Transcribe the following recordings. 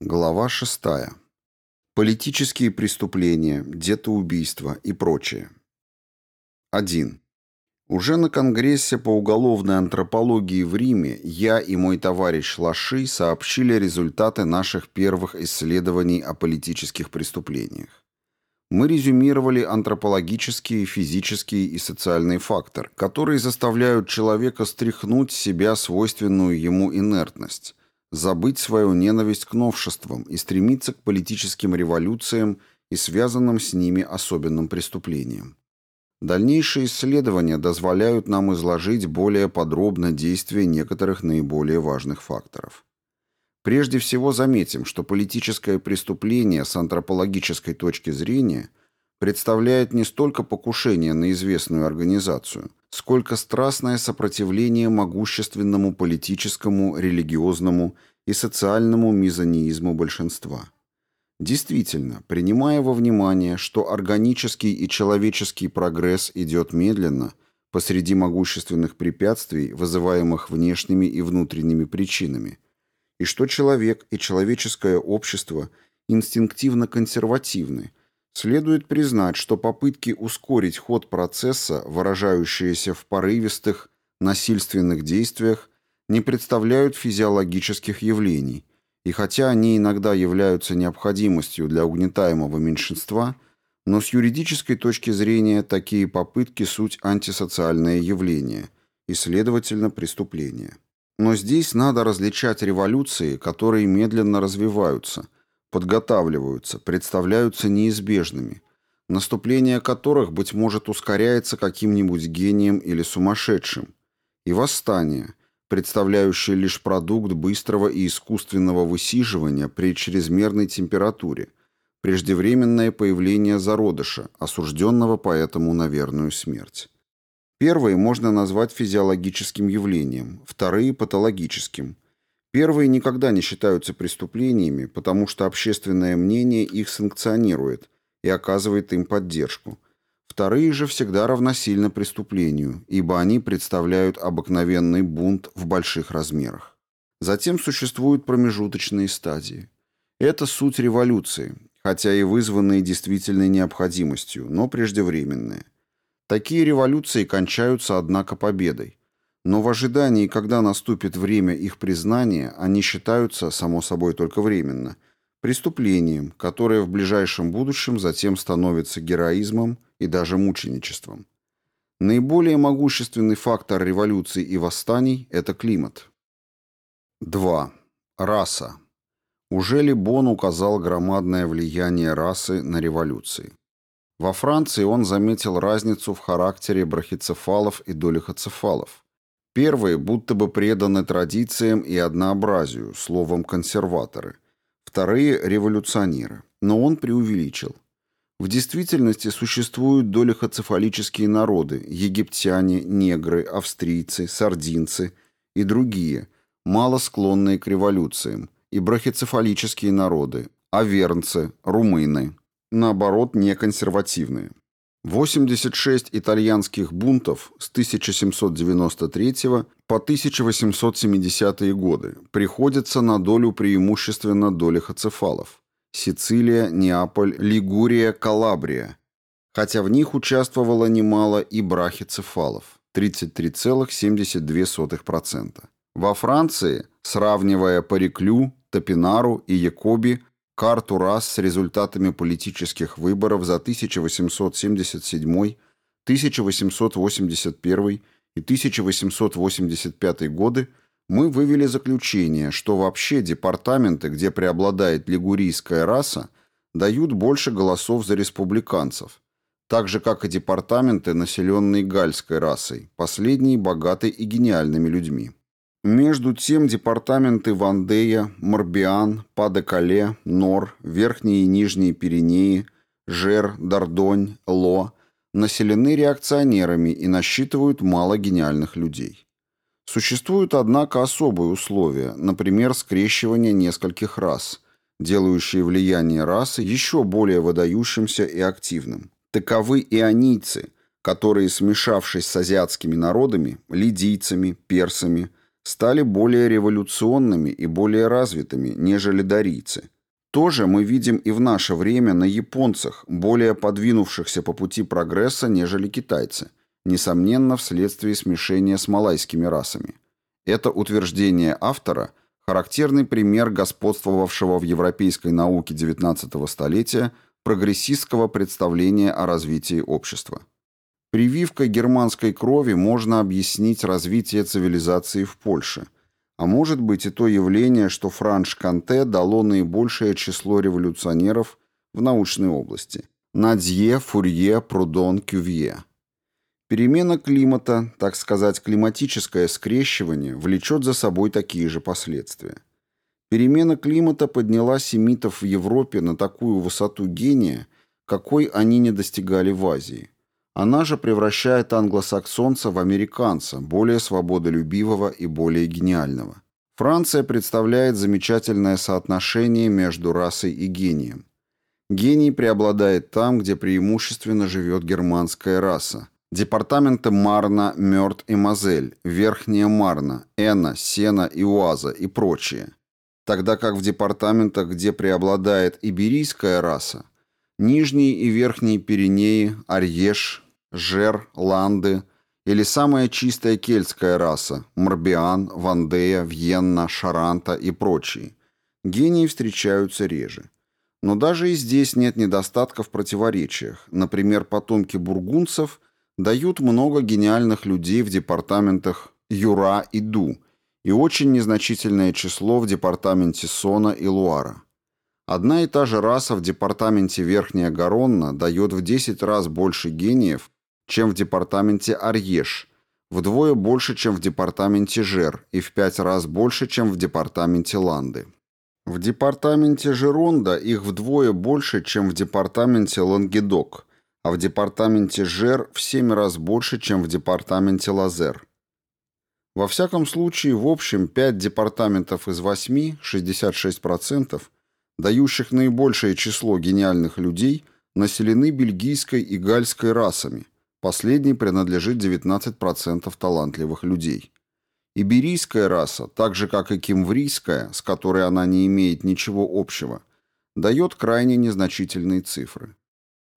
Глава 6. Политические преступления, детоубийства и прочее. 1. Уже на Конгрессе по уголовной антропологии в Риме я и мой товарищ Лаши сообщили результаты наших первых исследований о политических преступлениях. Мы резюмировали антропологические, физические и социальные факторы, которые заставляют человека стряхнуть с себя свойственную ему инертность, забыть свою ненависть к новшествам и стремиться к политическим революциям и связанным с ними особенным преступлениям. Дальнейшие исследования дозволяют нам изложить более подробно действия некоторых наиболее важных факторов. Прежде всего заметим, что политическое преступление с антропологической точки зрения представляет не столько покушение на известную организацию, сколько страстное сопротивление могущественному политическому, религиозному и социальному мизонеизму большинства. Действительно, принимая во внимание, что органический и человеческий прогресс идет медленно, посреди могущественных препятствий, вызываемых внешними и внутренними причинами, и что человек и человеческое общество инстинктивно консервативны – Следует признать, что попытки ускорить ход процесса, выражающиеся в порывистых, насильственных действиях, не представляют физиологических явлений, и хотя они иногда являются необходимостью для угнетаемого меньшинства, но с юридической точки зрения такие попытки – суть антисоциальное явление и, следовательно, преступление. Но здесь надо различать революции, которые медленно развиваются – подготавливаются, представляются неизбежными, наступление которых, быть может, ускоряется каким-нибудь гением или сумасшедшим, и восстание, представляющее лишь продукт быстрого и искусственного высиживания при чрезмерной температуре, преждевременное появление зародыша, осужденного поэтому на верную смерть. Первые можно назвать физиологическим явлением, вторые – патологическим – Первые никогда не считаются преступлениями, потому что общественное мнение их санкционирует и оказывает им поддержку. Вторые же всегда равносильно преступлению, ибо они представляют обыкновенный бунт в больших размерах. Затем существуют промежуточные стадии. Это суть революции, хотя и вызванные действительной необходимостью, но преждевременные. Такие революции кончаются, однако, победой. Но в ожидании, когда наступит время их признания, они считаются, само собой только временно, преступлением, которое в ближайшем будущем затем становится героизмом и даже мученичеством. Наиболее могущественный фактор революций и восстаний – это климат. 2. Раса. Уже ли Бон указал громадное влияние расы на революции? Во Франции он заметил разницу в характере брахицефалов и долихоцефалов. Первые будто бы преданы традициям и однообразию, словом консерваторы. Вторые – революционеры. Но он преувеличил. В действительности существуют долихоцефалические народы – египтяне, негры, австрийцы, сардинцы и другие, мало склонные к революциям, и брахицефалические народы – авернцы, румыны, наоборот, не консервативные. 86 итальянских бунтов с 1793 по 1870 годы приходятся на долю преимущественно долихоцефалов. Сицилия, Неаполь, Лигурия, Калабрия. Хотя в них участвовало немало и брахицефалов – 33,72%. Во Франции, сравнивая Париклю, Топинару и Якоби, карту рас с результатами политических выборов за 1877, 1881 и 1885 годы мы вывели заключение, что вообще департаменты, где преобладает лигурийская раса, дают больше голосов за республиканцев, так же, как и департаменты, населенные гальской расой, последние богаты и гениальными людьми. Между тем департаменты Вандея, Морбиан, Падекале, Нор, Верхние и Нижние Пиренеи, Жер, Дардонь, Ло населены реакционерами и насчитывают мало гениальных людей. Существуют, однако, особые условия, например, скрещивание нескольких рас, делающие влияние расы еще более выдающимся и активным. Таковы ионийцы, которые, смешавшись с азиатскими народами, лидийцами, персами, стали более революционными и более развитыми, нежели дарийцы. Тоже мы видим и в наше время на японцах, более подвинувшихся по пути прогресса, нежели китайцы, несомненно, вследствие смешения с малайскими расами. Это утверждение автора – характерный пример господствовавшего в европейской науке XIX столетия прогрессистского представления о развитии общества. Прививкой германской крови можно объяснить развитие цивилизации в Польше, а может быть и то явление, что Франш Канте дало наибольшее число революционеров в научной области – Надье, Фурье, Прудон, Кювье. Перемена климата, так сказать, климатическое скрещивание, влечет за собой такие же последствия. Перемена климата подняла семитов в Европе на такую высоту гения, какой они не достигали в Азии – она же превращает англосаксонца в американца, более свободолюбивого и более гениального. Франция представляет замечательное соотношение между расой и гением. Гений преобладает там, где преимущественно живет германская раса. Департаменты Марна, Мёрт и Мозель, Верхняя Марна, Эна, Сена и Уаза и прочие. Тогда как в департаментах, где преобладает иберийская раса, Нижние и Верхние Пиренеи, Арьеш, Жер, Ланды или самая чистая кельтская раса – Морбиан, Вандея, Вьенна, Шаранта и прочие. Гении встречаются реже. Но даже и здесь нет недостатков в противоречиях. Например, потомки бургунцев дают много гениальных людей в департаментах Юра и Ду и очень незначительное число в департаменте Сона и Луара. Одна и та же раса в департаменте Верхняя Гаронна дает в 10 раз больше гениев, чем в департаменте Арьеш, вдвое больше, чем в департаменте Жер и в пять раз больше, чем в департаменте Ланды. В департаменте Жеронда их вдвое больше, чем в департаменте Лангедок, а в департаменте Жер в семь раз больше, чем в департаменте Лазер. Во всяком случае, в общем, пять департаментов из восьми, 66%, дающих наибольшее число гениальных людей, населены бельгийской и гальской расами – Последней принадлежит 19% талантливых людей. Иберийская раса, так же как и кимврийская, с которой она не имеет ничего общего, дает крайне незначительные цифры.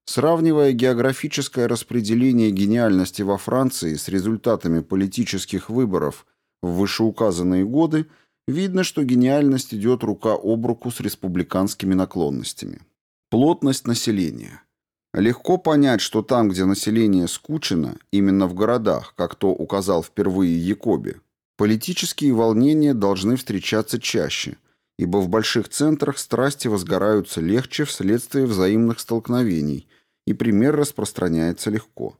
Сравнивая географическое распределение гениальности во Франции с результатами политических выборов в вышеуказанные годы, видно, что гениальность идет рука об руку с республиканскими наклонностями. Плотность населения – Легко понять, что там, где население скучено, именно в городах, как то указал впервые Якоби, политические волнения должны встречаться чаще, ибо в больших центрах страсти возгораются легче вследствие взаимных столкновений, и пример распространяется легко.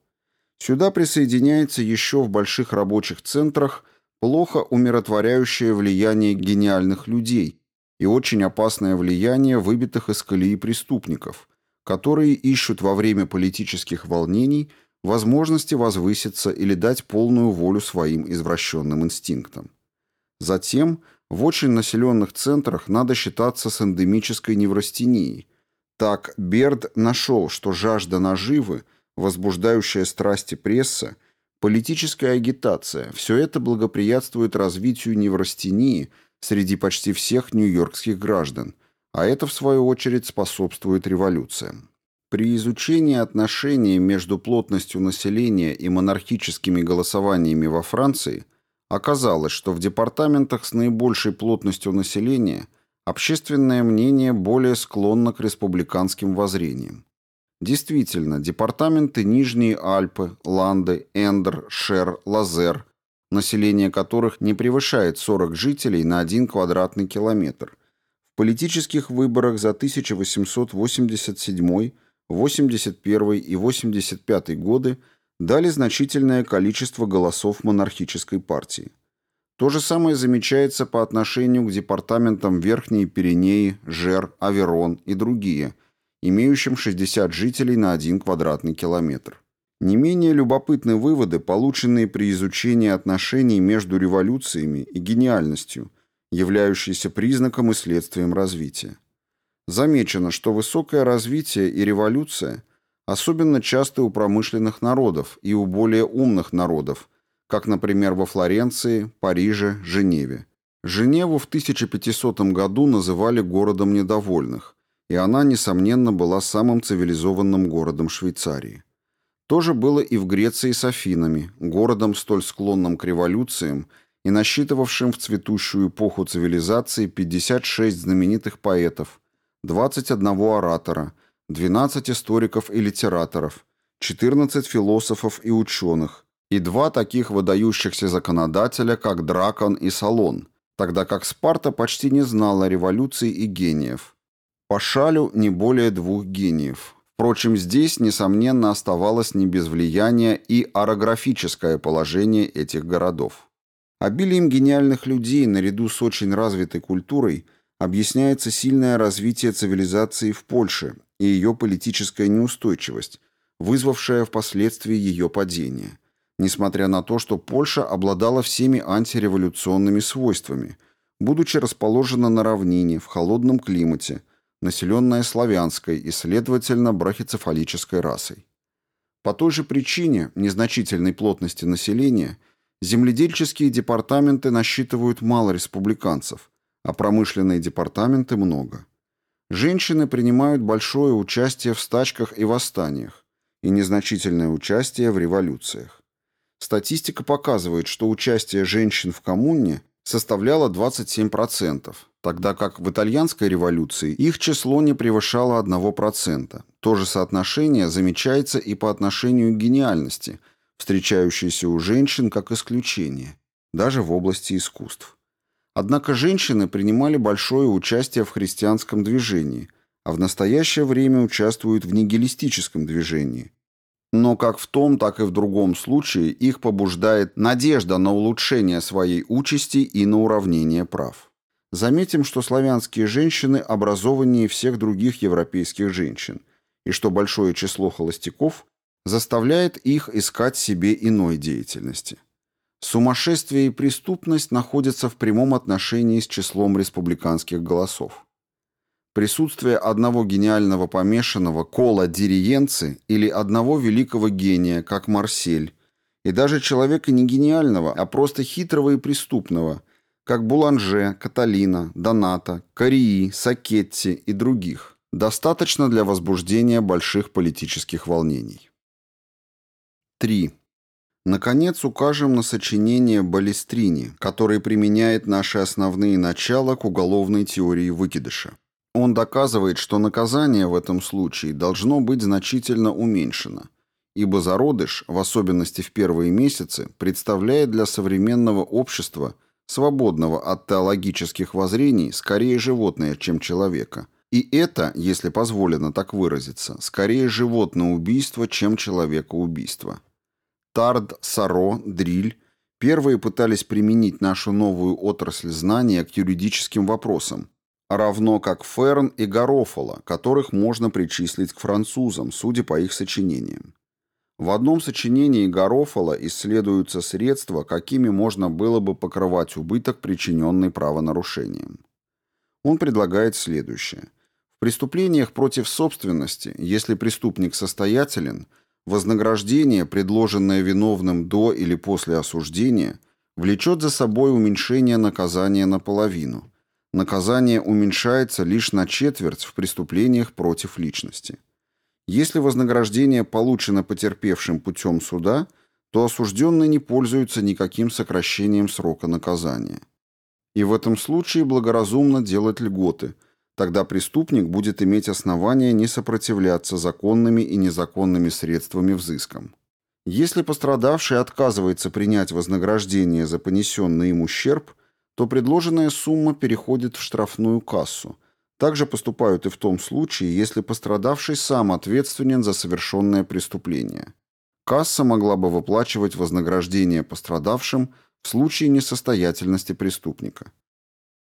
Сюда присоединяется еще в больших рабочих центрах плохо умиротворяющее влияние гениальных людей и очень опасное влияние выбитых из колеи преступников – которые ищут во время политических волнений возможности возвыситься или дать полную волю своим извращенным инстинктам. Затем в очень населенных центрах надо считаться с эндемической неврастенией. Так Берд нашел, что жажда наживы, возбуждающая страсти пресса, политическая агитация – все это благоприятствует развитию неврастении среди почти всех нью-йоркских граждан – а это, в свою очередь, способствует революциям. При изучении отношений между плотностью населения и монархическими голосованиями во Франции оказалось, что в департаментах с наибольшей плотностью населения общественное мнение более склонно к республиканским воззрениям. Действительно, департаменты Нижние Альпы, Ланды, Эндер, Шер, Лазер, население которых не превышает 40 жителей на 1 квадратный километр, в политических выборах за 1887, 81 и 85 годы дали значительное количество голосов монархической партии. То же самое замечается по отношению к департаментам Верхние Пиренеи, Жер, Аверон и другие, имеющим 60 жителей на 1 квадратный километр. Не менее любопытны выводы, полученные при изучении отношений между революциями и гениальностью – являющийся признаком и следствием развития. Замечено, что высокое развитие и революция особенно часто у промышленных народов и у более умных народов, как, например, во Флоренции, Париже, Женеве. Женеву в 1500 году называли городом недовольных, и она, несомненно, была самым цивилизованным городом Швейцарии. То же было и в Греции с Афинами, городом столь склонным к революциям и насчитывавшим в цветущую эпоху цивилизации 56 знаменитых поэтов, 21 оратора, 12 историков и литераторов, 14 философов и ученых, и два таких выдающихся законодателя, как Дракон и Салон, тогда как Спарта почти не знала революции и гениев. По Шалю не более двух гениев. Впрочем, здесь, несомненно, оставалось не без влияния и орографическое положение этих городов. Обилием гениальных людей наряду с очень развитой культурой объясняется сильное развитие цивилизации в Польше и ее политическая неустойчивость, вызвавшая впоследствии ее падение несмотря на то, что Польша обладала всеми антиреволюционными свойствами, будучи расположена на равнине, в холодном климате, населенная славянской и, следовательно, брахицефалической расой. По той же причине, незначительной плотности населения, земледельческие департаменты насчитывают мало республиканцев, а промышленные департаменты много. Женщины принимают большое участие в стачках и восстаниях и незначительное участие в революциях. Статистика показывает, что участие женщин в коммуне составляло 27%, тогда как в итальянской революции их число не превышало 1%. То же соотношение замечается и по отношению к гениальности, встречающейся у женщин как исключение, даже в области искусств. Однако женщины принимали большое участие в христианском движении, а в настоящее время участвуют в нигилистическом движении, но как в том, так и в другом случае их побуждает надежда на улучшение своей участи и на уравнение прав. Заметим, что славянские женщины образованнее всех других европейских женщин, и что большое число холостяков заставляет их искать себе иной деятельности. Сумасшествие и преступность находятся в прямом отношении с числом республиканских голосов. Присутствие одного гениального помешанного Кола Дириенци или одного великого гения, как Марсель, и даже человека не гениального, а просто хитрого и преступного, как Буланже, Каталина, Доната, Карии, Сакетти и других, достаточно для возбуждения больших политических волнений. 3. Наконец, укажем на сочинение Балестрини, который применяет наши основные начала к уголовной теории выкидыша. Он доказывает, что наказание в этом случае должно быть значительно уменьшено, ибо зародыш, в особенности в первые месяцы, представляет для современного общества, свободного от теологических воззрений, скорее животное, чем человека. И это, если позволено так выразиться, скорее животное убийство, чем человекоубийство. Тард, Саро, Дриль первые пытались применить нашу новую отрасль знания к юридическим вопросам, равно как Ферн и Гарофало, которых можно причислить к французам, судя по их сочинениям. В одном сочинении Гарофало исследуются средства, какими можно было бы покрывать убыток, причиненный правонарушением. Он предлагает следующее. В преступлениях против собственности, если преступник состоятелен, вознаграждение, предложенное виновным до или после осуждения, влечет за собой уменьшение наказания наполовину – наказание уменьшается лишь на четверть в преступлениях против личности. Если вознаграждение получено потерпевшим путем суда, то осужденный не пользуется никаким сокращением срока наказания. И в этом случае благоразумно делать льготы, тогда преступник будет иметь основания не сопротивляться законными и незаконными средствами взыском. Если пострадавший отказывается принять вознаграждение за понесенный им ущерб – то предложенная сумма переходит в штрафную кассу. Также поступают и в том случае, если пострадавший сам ответственен за совершенное преступление. Касса могла бы выплачивать вознаграждение пострадавшим в случае несостоятельности преступника.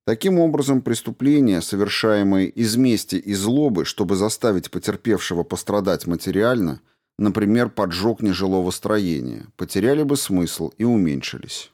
Таким образом, преступления, совершаемые из мести и злобы, чтобы заставить потерпевшего пострадать материально, например, поджог нежилого строения, потеряли бы смысл и уменьшились.